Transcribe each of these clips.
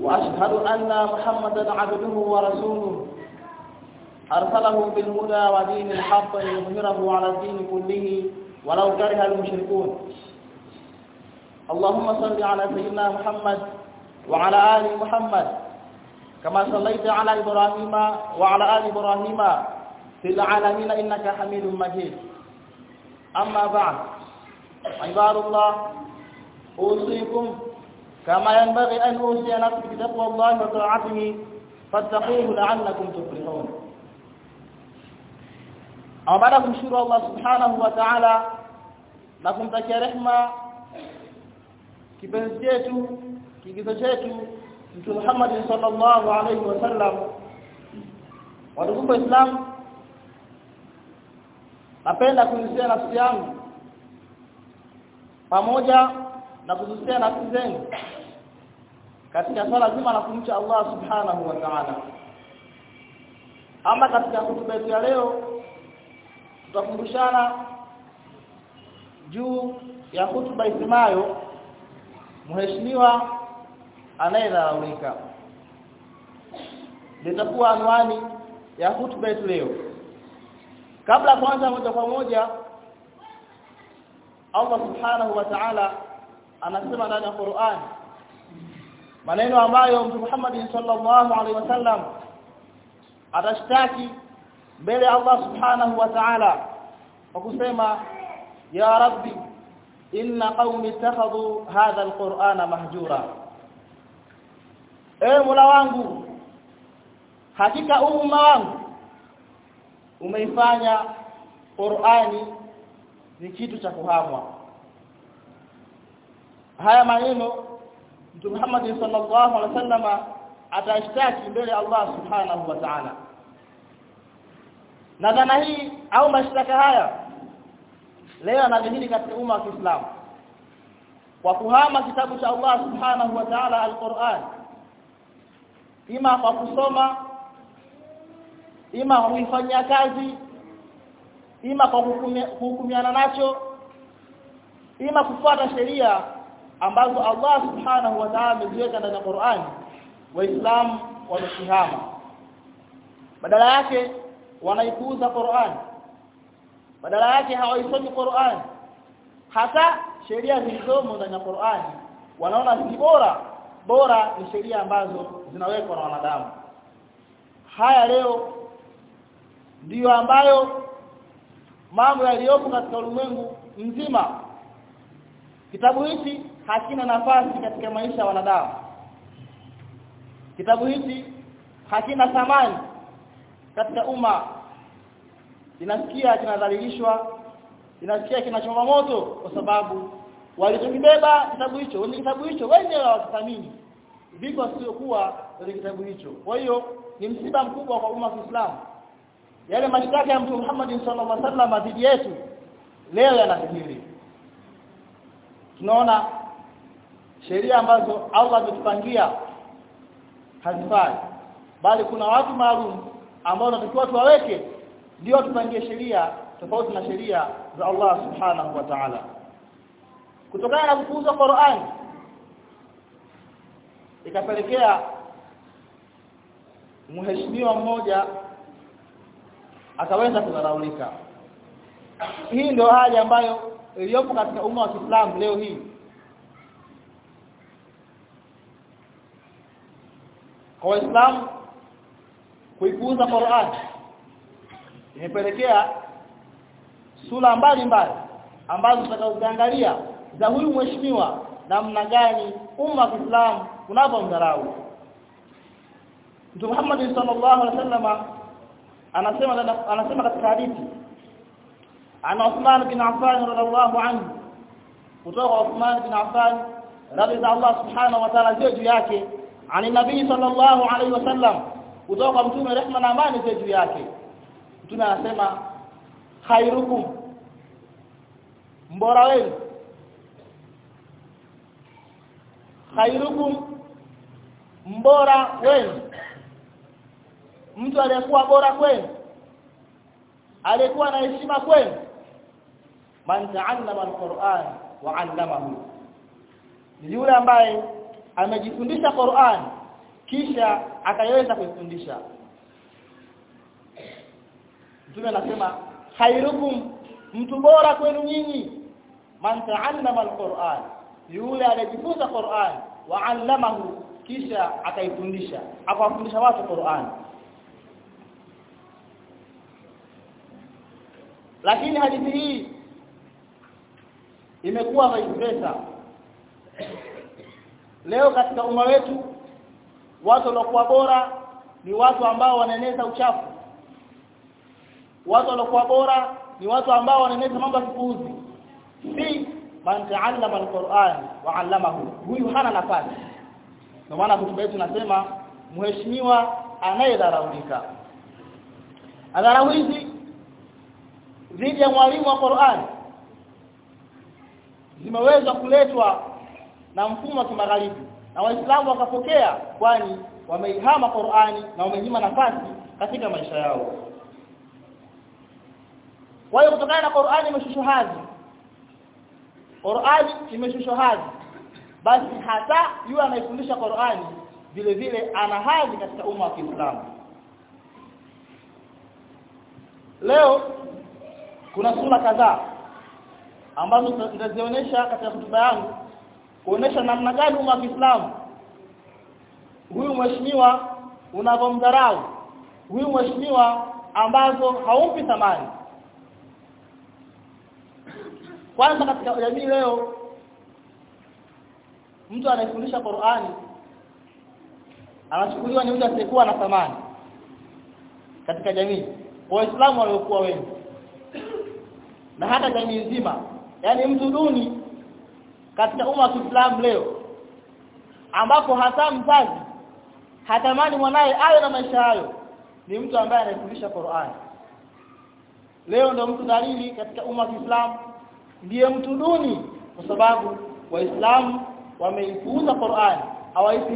وأشهد أن محمدا عبده ورسوله. أرسله بالهدى ودين الحق ليظهره على الدين كله ولو كره المشركون. اللهم صل على سيدنا محمد وعلى آل محمد كما صليت على إبراهيم وعلى آل إبراهيم في العالمين إنك حميد مجيد. أما بعد عباد الله أوصيكم كما ينبغي أن أوصي نفسي بتقوى الله وطاعته فاتقوه لعلكم تفلحون. أما بعد كمشكر الله سبحانه وتعالى لكم تكي رحمة كبنزيته كجزجاته مثل محمد صلى الله عليه وسلم. ولكم الإسلام أبين لكم نفسي الصيام. pamoja na kuhusia nafsi zenu katika swala zima la kumcha Allah subhanahu wa ta'ala. Ama katika hotuba ya leo tutakumbushana juu ya hotuba isemayo mheshimiwa anayedharaulika. Litakuwa anwani ya hotuba yetu leo. Kabla kwanza moja kwa moja Allah subhanahu wa ta'ala anasema ndani ya Qur'an. Maneno ambayo Mtume Muhammad sallallahu alaihi wasallam atashtaki mbele Allah subhanahu wa ta'ala kwa kusema ya rabbi inna qaumi ittakhadhu hadha alqur'ana mahjura. E mola wangu hakika umma wangu umeifanya Qur'ani ni kitu cha kuhamwa haya maneno Mtume Muhammad sallallahu alaihi wasallam atashtaki mbele Allah subhanahu wa ta'ala. Na dhana hii au mashtaka haya leo yanadhihiri katika umma wa Kiislamu. Kwa kuhama kitabu cha Allah subhanahu wa ta'ala al-Qur'an ima kwa kusoma ima kuifanyia kazi ima kwa kuhukumiana nacho ima kufuata sheria ambazo Allah subhanahu wa ta'ala ameziweka ndani ya Qur'an waislamu wameshihama badala yake wanaipuuza Qur'an. Badala yake hawaisomi Qur'an. Hata sheria zilizomo ndani ya Qur'an wanaona si bora bora ni sheria ambazo zinawekwa na wanadamu. Haya leo ndiyo ambayo mambo yaliyopo katika ulimwengu mzima. Kitabu hichi hakina nafasi katika maisha ya wanadamu. Kitabu hiki hakina thamani katika umma. Inasikia kinadhalilishwa inasikia kinachoma moto kwa sababu walichokibeba kitabu hicho wenye kitabu hicho wenyewe hawakithamini. Viko sio kuwa kwenye kitabu hicho. Kwa hiyo ni msiba mkubwa kwa umma wa Kiislamu. Yale mashtaka ya Mtume Muhammad sallallahu alaihi wasallam dhidi yetu leo yanadhihiri tunaona sheria ambazo Allah ametupangia hazifai. Bali kuna watu maalum ambao tunatakiwa tuwaweke ndio tupangie sheria tofauti na sheria za Allah subhanahu wa ta'ala. Kutokana na kupuuza Qur'an ikapelekea mheshimiwa mmoja akaweza kudharaulika. Hii ndio hali ambayo iliyopo katika umma wa Kiislamu leo hii kwa Waislamu kuipuuza Qur'an. Imepelekea sura mbalimbali ambazo tutakazoangalia za huyu mheshimiwa namna gani umma wa Kiislamu unapomdharau Mtume Muhammad sallallahu alaihi wasallam anasema anasema katika hadithi ana Uthman bin Affan radhiallahu anhu kutoka Uthman bin Affan radhi za Allah subhanahu wa ta'ala juu yake ani nabii sallallahu alaihi wasallam. Kutoka mtume rehma na amani juu yake. Mtume anasema khairukum mbora wenu. Khairukum mbora wenu. Mtu aliyekuwa bora kwenu aliyekuwa na heshima kwenu. Man ta'allama alquran wa 'allamahu. Yule ambaye amejifundisha Qur'an kisha akaweza kuifundisha. Mtume anasema khairukum mtu bora kwenu nyinyi man ta'allama al-Qur'an. Yule aliyejifunza Qur'an wa 'allamahu kisha akaifundisha akawafundisha watu Qur'an. Lakini hadithi hii imekuwa versa leo katika umma wetu watu waliokuwa bora ni watu ambao wanaeneza uchafu. Watu waliokuwa bora ni watu ambao wanaeneza mambo ya kipuuzi. Si man ta'allama alquran wa 'allamahu. Huyu hana nafasi. Ndio maana hotuba yetu nasema mheshimiwa anayedharaulika. Adharau hizi dhidi ya mwalimu wa Qur'an zimeweza kuletwa na mfumo wa kimagharibi. Na waislamu wakapokea kwani wameihama Qur'ani na wamenyima nafasi katika maisha yao. Kwa hiyo kutokana na Qur'ani imeshushwa hadhi Qur'ani imeshushwa hadhi basi hata yule anayefundisha Qur'ani vile vile ana hadhi katika umma wa Kiislamu. Leo kuna sura kadhaa ambazo nitazionyesha katika hotuba yangu kuonesha namna gani umma wa Kiislamu. Huyu mheshimiwa unavomdharau huyu mheshimiwa ambazo haumpi thamani. Kwanza katika jamii leo mtu anayefundisha Qur'ani anachukuliwa ni mtu asiyekuwa na thamani katika jamii. Waislamu waliokuwa wengi. Na hata jamii nzima. Yani mtu duni katika umma wa Kiislamu leo ambapo hata mzazi hatamani mwanaye awe na maisha hayo ni mtu ambaye anafundisha Qur'an. Leo ndio mtu dalili katika umma wa Kiislamu ndiye mtu duni kwa sababu waislamu wameipuuza Qur'an hawaipi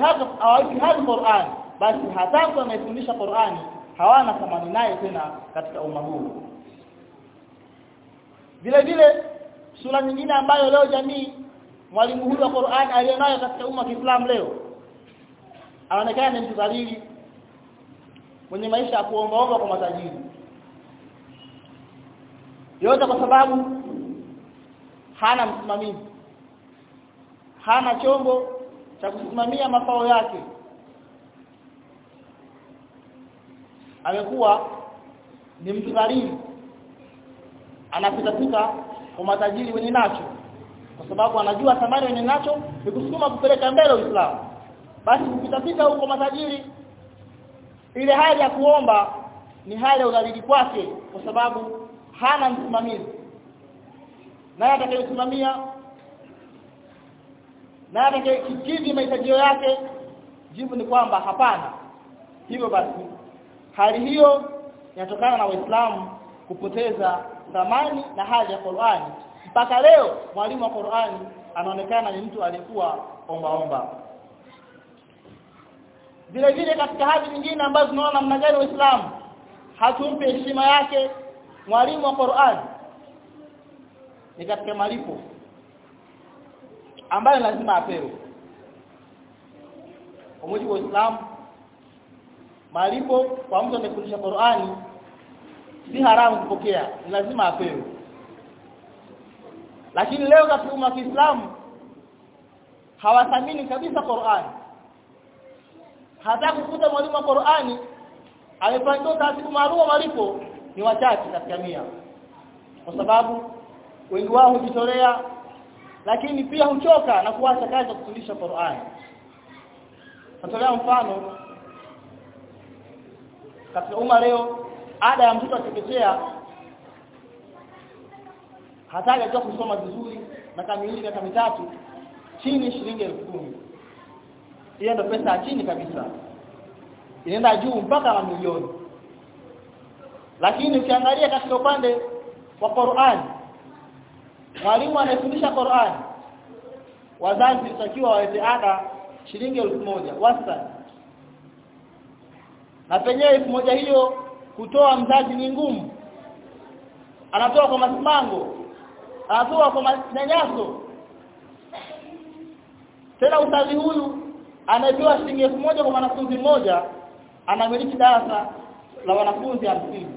hata Qur'an basi hata mtu anayefundisha Qur'an hawana thamani naye tena katika umma huu. Vile vile sura nyingine ambayo leo jamii mwalimu huyu wa Qur'an aliyenayo katika umma wa Kiislamu leo anaonekana ni mtu dhalili mwenye maisha ya kuombaomba kwa matajiri. Yote kwa sababu hana msimamizi hana chombo cha kusimamia mafao yake. Amekuwa ni mtu dhalili anapita pita kwa matajiri wenye nacho kwa sababu anajua thamani yenye nacho ni kusukuma kupeleka mbele Uislamu. Basi ukitafika huko matajiri ile hali ya kuomba ni hali ya udhalili kwake kwa sababu hana msimamizi. Naye atakayesimamia naye atakayekidhi mahitaji yake jibu ni kwamba hapana. Hivyo basi hali hiyo inatokana na waislamu kupoteza thamani na hali ya Qur'ani mpaka leo mwalimu wa Qur'ani anaonekana ni mtu aliyekuwa omba omba. Vile vile katika hali nyingine ambazo tunaona namna gani waislamu hatumpi heshima yake mwalimu wa Qur'ani ni katika malipo ambayo lazima apewe. Kwa mujibu wa Uislamu malipo kwa mtu anayefundisha Qur'ani si haramu kupokea ni lazima apewe lakini leo katika umma wa Kiislamu hawathamini kabisa Qur'ani hata kukuta mwalimu wa Qur'ani amepangiwa taratibu maalum malipo ni wachache katika mia. Kwa sababu wengi wao hujitolea lakini pia huchoka na kuacha kazi ya kufundisha Qur'ani. Natolea mfano. Katika umma leo ada ya mtoto atekechea hata ya kusoma vizuri na miwili miaka mitatu chini shilingi elfu kumi. Hiyo ndio pesa ya chini kabisa. Inaenda juu mpaka mamilioni lakini ukiangalia katika upande wa Qur'an mwalimu anayefundisha Qur'an wazazi watakiwa waweze ada shilingi elfu moja wastani na penyewe elfu moja hiyo kutoa mzazi ni ngumu. Anatoa kwa masimango anatoa kwa manyanyaso tena ustadhi huyu anapewa shilingi moja kwa mwanafunzi mmoja anamiliki darasa la wanafunzi hamsini.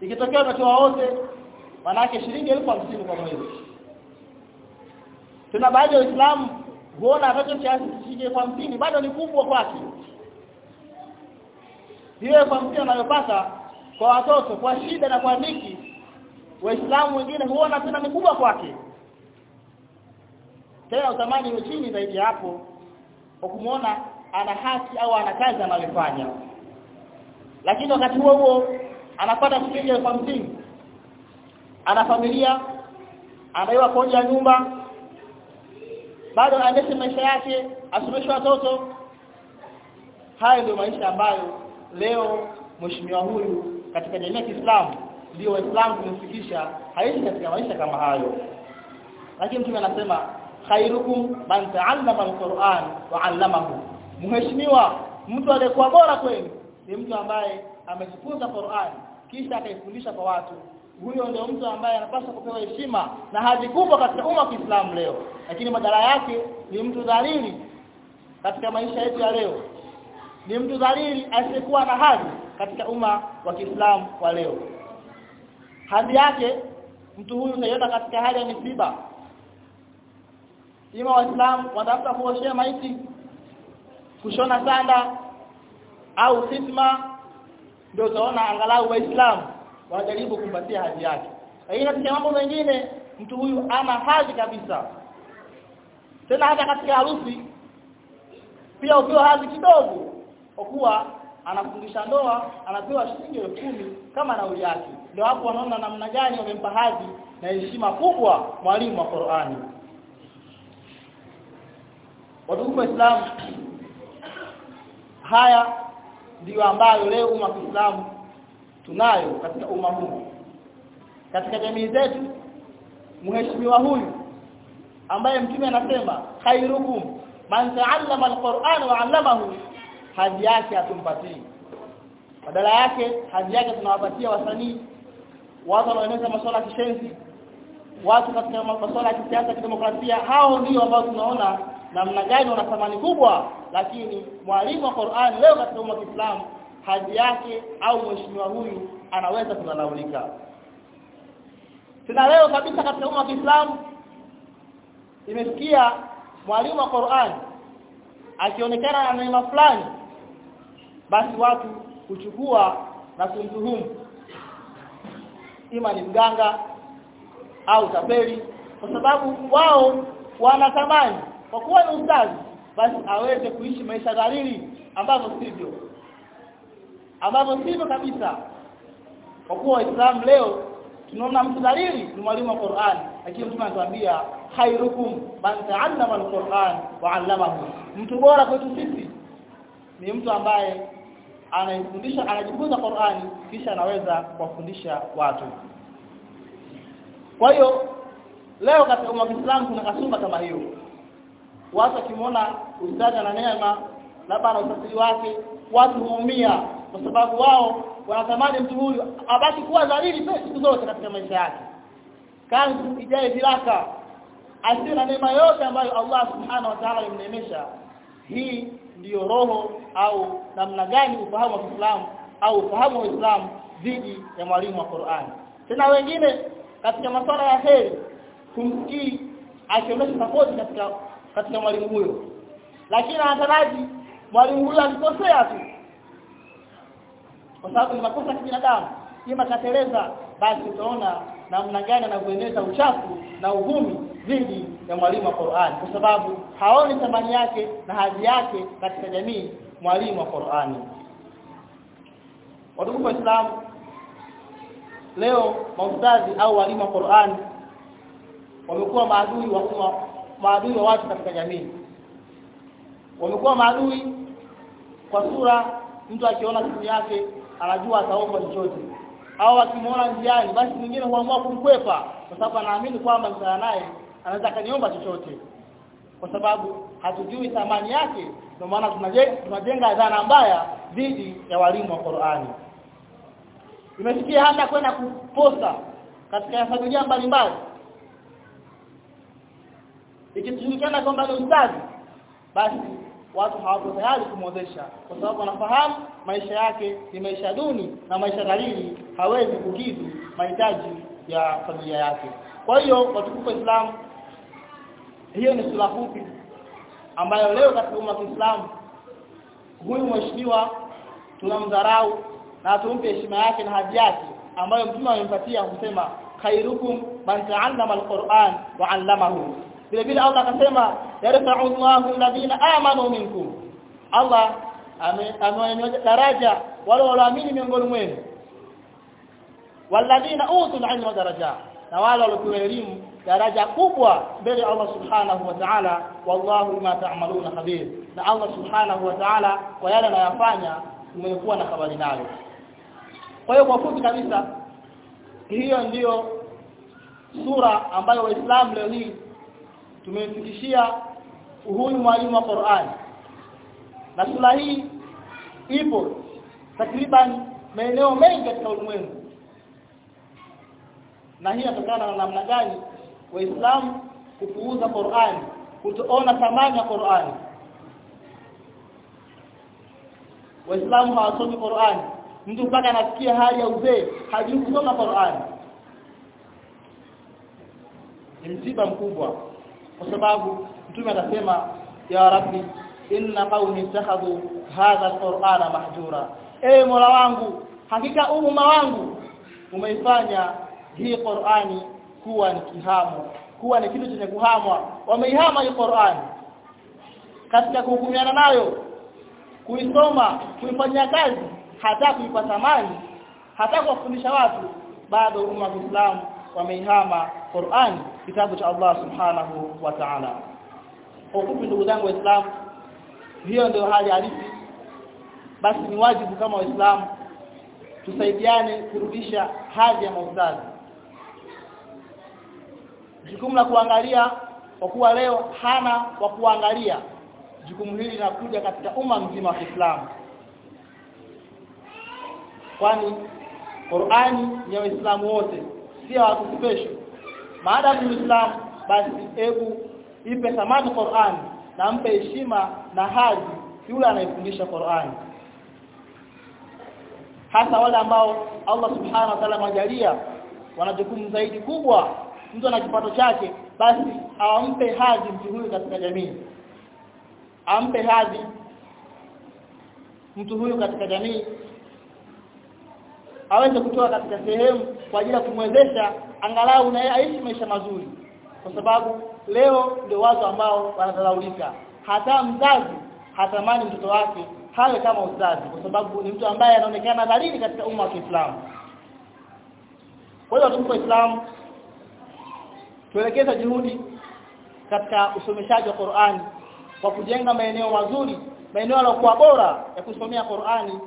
Ikitokea ametoa wote manake shilingi elfu hamsini kwa mwezi. Tuna baadhi ya Waislamu huona atacho kiasi shilingi elfu hamsini bado ni kubwa kwake. Hiyo elfu hamsini anayopata kwa watoto kwa shida na kwa dhiki waislamu wengine huona tena mikubwa kwake. Tena utamani iwe chini zaidi hapo kwa kumuona ana haki au ana kazi anayofanya. Lakini wakati huo huo anapata shilingi elfu hamsini. Ana familia anaiwa kodi ya nyumba bado anaendesha maisha yake asomeshe watoto. Hayo ndio maisha ambayo leo mheshimiwa huyu katika jamii ya Kiislamu ndio waislamu kumfikisha haishi katika maisha kama hayo. Lakini mtume anasema khairukum man ta'allama alquran wa 'allamahu. Mheshimiwa mtu aliyekuwa bora kwenu ni mtu ambaye amejifunza Qur'an kisha akaifundisha kwa watu. Huyo ndio mtu ambaye anapaswa kupewa heshima na hadhi kubwa katika umma wa Kiislamu leo. Lakini madhara yake ni mtu dhalili katika maisha yetu ya leo. Ni mtu dhalili asiyekuwa na hadhi katika umma wa Kiislamu wa leo hadhi yake mtu huyu utaiona katika hali ya misiba. Ima waislamu watafuta kuoshea maiti kushona sanda au sitma ndio utaona angalau waislamu wanajaribu kumpatia hadhi yake. Lakini katika mambo mengine mtu huyu ana hadhi kabisa. Tena hata katika harusi pia ukiwa hadhi kidogo kwa kuwa anafundisha ndoa anapewa shilingi elfu kumi kama nauli yake. Ndio hapo wanaona namna gani wamempa hadhi na heshima kubwa mwalimu wa Qur'ani. Wadugu wa Islam haya ndiyo ambayo leo umma Kiislamu tunayo katika umma huu. Katika jamii zetu mheshimiwa huyu ambaye mtume anasema khairukum man ta'allama alquran wa 'allamahu hadhi yake hatumpatii. Badala yake hadhi yake tunawapatia wasanii. Watu wanaoeneza masuala ya kishenzi watu katika masuala ya kisiasa kidemokrasia hao ndio ambao tunaona namna gani wana thamani kubwa. Lakini mwalimu wa Qur'an leo katika umma wa Kiislamu hadhi yake au mheshimiwa huyu anaweza kudhalaulika. Tena leo kabisa katika umma wa Kiislamu imesikia mwalimu wa Qur'an akionekana na neema fulani basi watu kuchukua na kumtuhumu ima ni mganga au tapeli. Kwa sababu wao wanatamani kwa kuwa ni ustazi basi aweze kuishi maisha dhalili ambazo sivyo. Ambavyo sivyo kabisa. Kwa kuwa waislamu leo tunaona mtu dhalili ni mwalimu wa Qur'an. Lakini mtume anatuambia khairukum man ta'allama al-Qur'an wa 'allamahu. Mtu bora kwetu sisi ni mtu ambaye anaifundisha anajifunza Qur'ani kisha anaweza kuwafundisha watu. Kwa hiyo leo katika umma wa Kiislamu kuna kasumba kama hiyo. Watu akimwona ustadi na neema labda na usafiri wake watu huumia kwa sababu wao wanatamani mtu huyu abaki kuwa dhalili siku zote katika maisha yake. Kanzu ijae vilaka asiwe na neema yote ambayo Allah subhanahu wa ta'ala alimneemesha hii ndiyo roho au namna gani ufahamu wa Kiislamu au ufahamu wa Uislamu dhidi ya mwalimu wa Qur'ani tena wengine katika masuala ya heri kumsikii akionyesha support katika katika mwalimu huyo. Lakini anataraji mwalimu huyo alikosea tu. Kwa sababu ni makosa ya kibinadamu. Kima kateleza basi utaona namna gani anavyoeneza uchafu na uvumi dhidi ya mwalimu wa Qur'an kwa sababu haoni thamani yake na hadhi yake katika jamii mwalimu wa Qur'ani Wadugu wa Islam leo maustazi au walimu wa Qur'an wamekuwa maadui wa umma maadui wa watu katika jamii. Wamekuwa maadui kwa sura mtu akiona simu yake anajua ataomba chochote. Au akimwona njiani basi mwingine huamua kumkwepa kwa sababu anaamini kwamba msana naye anaweza kaniomba chochote. Kwa sababu hatujui thamani yake ndio maana tunajenga dhana mbaya dhidi ya walimu wa Qur'ani imefikia hata kwenda kuposa katika familia mbalimbali. Ikijulikana kwamba ni ustadi basi watu hawapo tayari kumwozesha kwa sababu wanafahamu maisha yake ni maisha duni na maisha dalili hawezi kukidhi mahitaji ya familia yake. Kwa hiyo watukufu Islam hiyo ni sura fupi ambayo leo katika umma wa Kiislamu huyu mheshimiwa tunamdharau na tumpe heshima yake na hadhi yake ambayo mtume amempatia kusema khairukum man ta'allama alquran wa 'allamahu. Vile vile Allah akasema yarfa'u Allahu alladhina amanu minkum. Allah amewanyanyua daraja wale walioamini miongoni mwenu. Walladhina utul ilma daraja na wale waliopewa elimu daraja kubwa mbele Allah subhanahu wa ta'ala. Wallahu bima ta'maluna khabir. Na Allah subhanahu wa ta'ala kwa yale anayofanya umekuwa na habari nayo. Kwa hiyo kwa fupi kabisa hiyo ndiyo sura ambayo waislamu leo hii tumemfikishia huyu mwalimu wa Qur'an. Na sura hii ipo takriban maeneo mengi katika ulimwengu. Na hii inatokana na namna gani waislamu kupuuza Qur'an kutoona thamani ya Qur'an. Waislamu hawasomi Qur'an. Mtu mpaka anasikia hali ya uzee hajui kusoma Qur'an. Ni msiba mkubwa kwa sababu mtume anasema ya rabbi inna qaumi ittakhadhu hadha alqur'ana mahjura. E mola wangu hakika umma wangu umeifanya hii Qur'ani kuwa ni kihamo kuwa ni kitu chenye kuhamwa. Wameihama hii Qur'an. Katika kuhukumiana nayo kuisoma kuifanyia kazi hata kuipata mali hata kuwafundisha watu bado umma wa Uislamu wameihama Qur'an kitabu cha Allah subhanahu wa ta'ala. Kwa ufupi ndugu zangu waislamu hiyo ndio hali halisi. Basi ni wajibu kama waislamu tusaidiane kurudisha hali ya mauzazi jukumu la kuangalia kwa kuwa leo hana wa kuangalia. Jukumu hili linakuja katika umma mzima wa Kiislamu. Kwani Qur'ani ni ya Waislamu wote sio watu special. Maadamu ni Uislamu basi hebu ipe thamani Qur'an na mpe heshima na hadhi yule anayefundisha Qur'an hasa wale ambao Allah subhanahu wa ta'ala majalia wana jukumu zaidi kubwa mtu ana kipato chake basi awampe hadhi mtu huyu katika jamii. Ampe hadhi mtu huyu katika jamii. Aweze kutoa katika sehemu kwa ajili ya kumwezesha angalau na aishi maisha mazuri. Kwa sababu leo ndio watu ambao wanadharaulika hata mzazi hatamani mtoto wake hawe kama uzazi kwa sababu ni mtu ambaye anaonekana dhalili katika umma wa Kiislamu. Kwa hiyo tuko Uislamu tuelekeza juhudi katika usomeshaji wa Qur'ani kwa kujenga maeneo mazuri maeneo yaliyokuwa bora ya kusomea Qur'ani.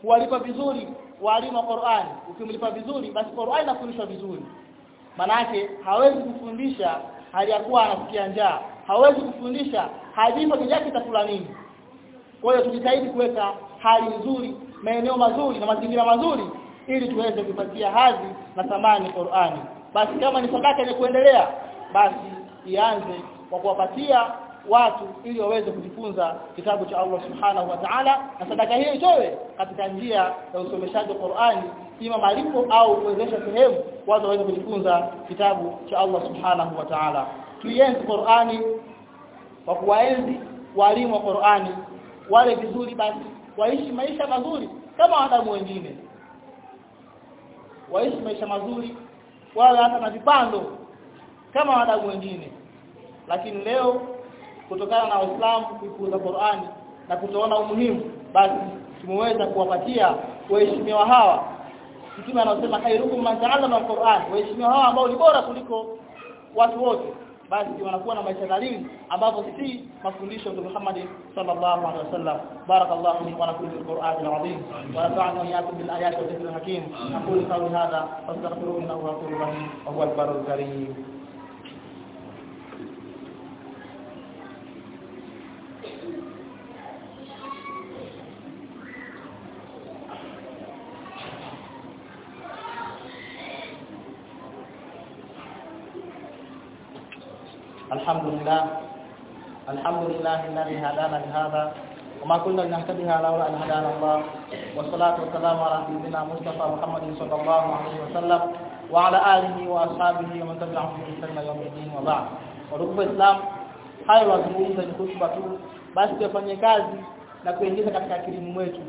Kuwalipa vizuri walimu wa Qur'ani. Ukimlipa vizuri basi Qur'ani inafundishwa vizuri. Manake hawezi kufundisha hali ya kuwa anasikia njaa. Hawezi kufundisha hajipo kijaki kitakula nini. Kwa hiyo tujitahidi kuweka hali nzuri maeneo mazuri na mazingira mazuri ili tuweze kupatia hadhi na thamani Qur'ani basi kama ni sadaka yenye kuendelea basi ianze kwa kuwapatia watu ili waweze kujifunza kitabu cha Allah Subhanahu wa Ta'ala. Na sadaka hiyo itowe katika njia ya usomeshaji wa Qur'ani ima malipo au kuwezesha sehemu watu waweze kujifunza kitabu cha Allah Subhanahu wa Ta'ala. Tuienzi Qur'ani kwa kuwaenzi walimu wa Qur'ani wale vizuri basi waishi maisha mazuri kama wanadamu wengine. Waishi maisha mazuri wala hata na vipando kama wadau wengine. Lakini leo kutokana na Uislamu kuikuza Qur'ani na kutoona umuhimu basi tumeweza kuwapatia waheshimiwa hawa. Mtume anasema khairukum man ta'allama al-Qur'an waheshimiwa hawa ambao ni bora kuliko watu wote basi wanakuwa na maisha dhalili ambapo si mafundisho ya Muhammad sallallahu alaihi wasallam barakallahu li wa lakum fil qur'an al-azim wa nafa'ana wa iyyakum bil ayati wa dhikril hakim aqulu qawli hadha wastaghfiruhu innahu huwal ghafurur rahim wa huwal barrul karim الحمد لله الحمد لله الذي هدانا لهذا وما كنا لنهتدي لولا ان هدانا الله والصلاه والسلام على سيدنا مصطفى محمد صلى الله عليه وسلم وعلى اله واصحابه ومن تبعهم بإحسان يوم الدين وبعد ونdugu Islam hayo wazungumza ni kutuba tu basi tufanye kazi na kuingiza katika akili mwetu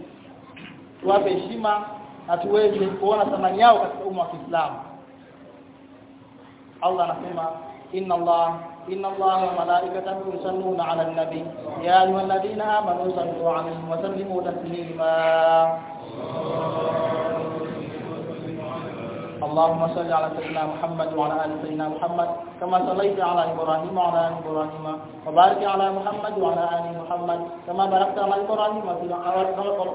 tuwape heshima na tuweze kuona thamani yao katika umma wa Kiislamu Allah anasema inna Allah Allah wa malaikatahu yusalluna 'alan nabi ya ayyuhalladhina amanu sallu 'alaihi wa sallimu taslima اللهم صل على سيدنا محمد وعلى آل سيدنا محمد كما صليت على إبراهيم وعلى آل إبراهيم. وبارك على محمد وعلى آل محمد كما باركت على إبراهيم في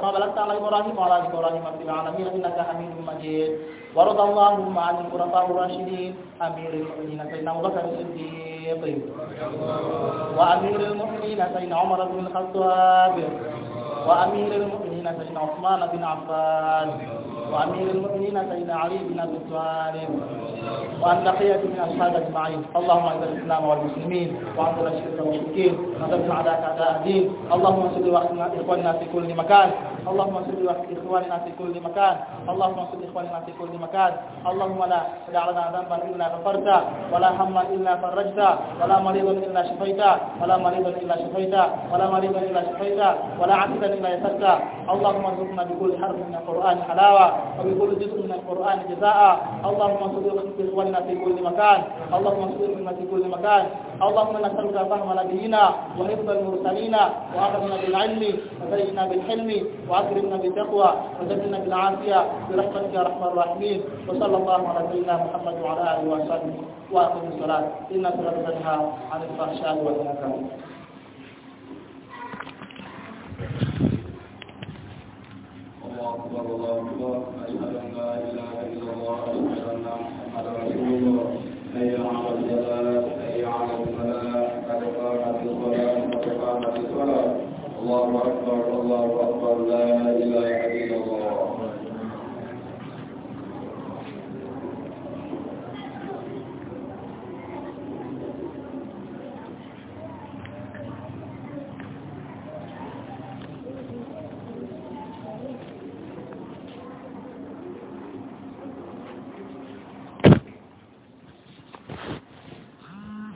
كما باركت على إبراهيم وعلى آل إبراهيم في العالمين. إنك حميد مجيد. وارض اللهم عن الخلفاء الراشدين أمير المؤمنين سيدنا أبو بكر الصديق. وأمير المؤمنين سيدنا عمر بن الخطاب. وأمير المؤمنين سيدنا عثمان بن عفان. وأمير المؤمنين سيدنا علي بن أبي طالب. وأن بقية من أصحاب أجمعين. اللهم أعز الإسلام والمسلمين. واعذر الشرك والمشركين. ودمر أعداءك أعداء الدين. اللهم انصر إخواننا في كل مكان. اللهم انصر إخواننا في كل مكان. اللهم انصر إخواننا في كل مكان. اللهم لا تدع لنا ذنبا إلا غفرته ولا هما إلا فرجته ولا مريضا إلا شفيته ولا مريضا إلا شفيته ولا مريضا إلا شفيته ولا عبدا إلا يسرته. اللهم ارزقنا بكل حرف من القرآن حلاوة وبكل جزء من القرآن جزاء. اللهم انصر اخواننا في كل مكان. اللهم انصر اخواننا في كل مكان. اللهم نسألك فهم نبينا وحفظ المرسلين واغننا بالعلم وزينا بالحلم وأكرمنا بالتقوى وزدنا بالعافية برحمتك يا ارحم الراحمين وصلى الله على سيدنا محمد وعلى آله وصحبه واقم الصلاة. إن الصلاة تنهى عن الفحشاء والمنكر. الله أكبر الله أكبر. أشهد أن لا إله إلا الله.